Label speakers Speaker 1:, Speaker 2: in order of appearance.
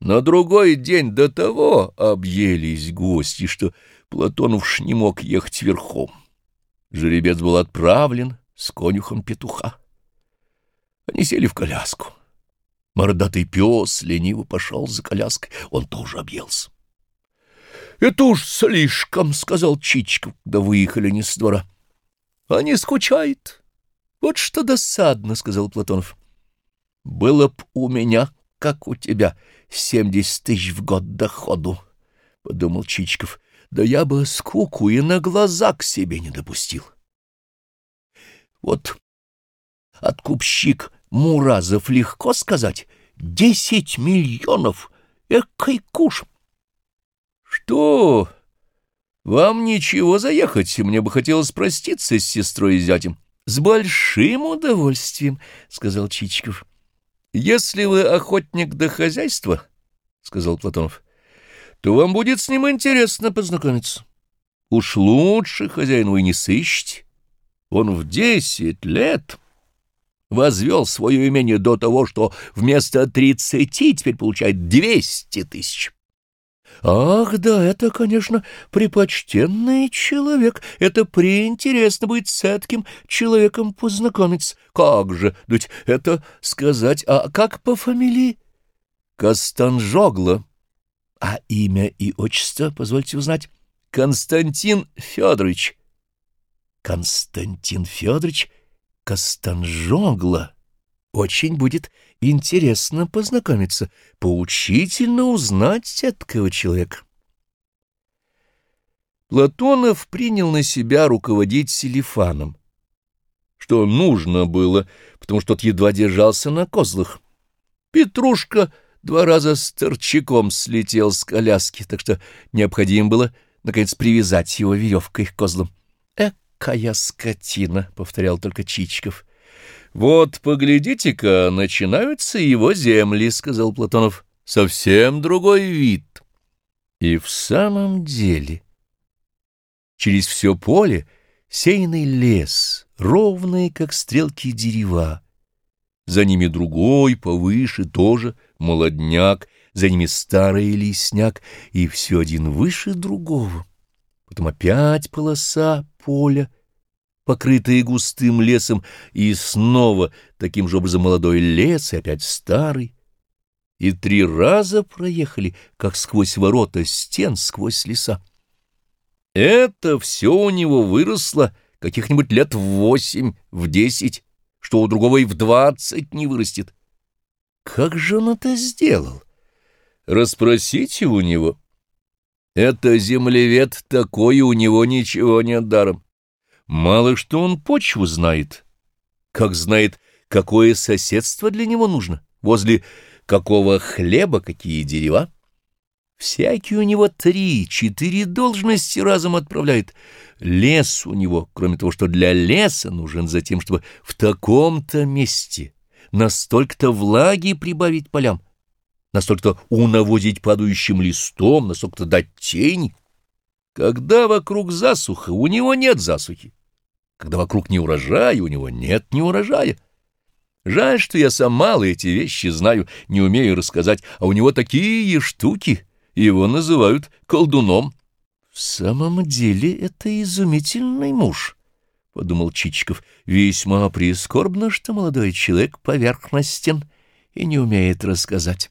Speaker 1: На другой день до того объелись гости, что Платон уж не мог ехать верхом. Жеребец был отправлен с конюхом петуха. Они сели в коляску. Мордатый пес лениво пошел за коляской, он тоже объелся. — Это уж слишком, — сказал Чичиков, когда выехали не с двора. — Они скучают. Вот что досадно, — сказал Платонов. — Было б у меня, как у тебя, семьдесят тысяч в год доходу, — подумал Чичиков. — Да я бы скуку и на глаза к себе не допустил. Вот откупщик Муразов легко сказать. Десять миллионов! Экой куш! Что? Вам ничего заехать? Мне бы хотелось проститься с сестрой и зятем. С большим удовольствием, — сказал Чичиков. Если вы охотник до хозяйства, — сказал Платонов, — то вам будет с ним интересно познакомиться. Уж лучше хозяин вы не сыщете. Он в десять лет возвел свое имение до того, что вместо тридцати теперь получает двести тысяч. Ах, да, это, конечно, припочтенный человек. Это приинтересно будет с таким человеком познакомиться. Как же, ведь это сказать, а как по фамилии? Костанжогла. А имя и отчество, позвольте узнать? Константин Федорович. Константин Федорович Костанжогла. Очень будет интересно познакомиться, поучительно узнать этого человека. Платонов принял на себя руководить Селифаном, что нужно было, потому что тот едва держался на козлах. Петрушка два раза с торчаком слетел с коляски, так что необходимо было, наконец, привязать его веревкой к козлам. «Какая скотина!» — повторял только Чичиков. «Вот, поглядите-ка, начинаются его земли», — сказал Платонов. «Совсем другой вид». И в самом деле через все поле сеянный лес, ровные, как стрелки дерева. За ними другой, повыше, тоже молодняк, за ними старый лесняк, и все один выше другого. Потом опять полоса поля, покрытые густым лесом, и снова таким же образом молодой лес, и опять старый. И три раза проехали, как сквозь ворота стен, сквозь леса. Это все у него выросло каких-нибудь лет в восемь, в десять, что у другого и в двадцать не вырастет. Как же он это сделал? Расспросите у него. Это землевед такой, у него ничего нет даром. Мало что он почву знает, как знает, какое соседство для него нужно, возле какого хлеба какие дерева. Всякий у него три-четыре должности разом отправляет. Лес у него, кроме того, что для леса нужен за тем, чтобы в таком-то месте настолько-то влаги прибавить полям настолько-то унаводить падающим листом, настолько-то дать тень. Когда вокруг засуха, у него нет засухи. Когда вокруг не урожая, у него нет ни урожая. Жаль, что я сам мало эти вещи знаю, не умею рассказать, а у него такие штуки, его называют колдуном. — В самом деле это изумительный муж, — подумал Чичиков. — Весьма прискорбно, что молодой человек поверхностен и не умеет рассказать.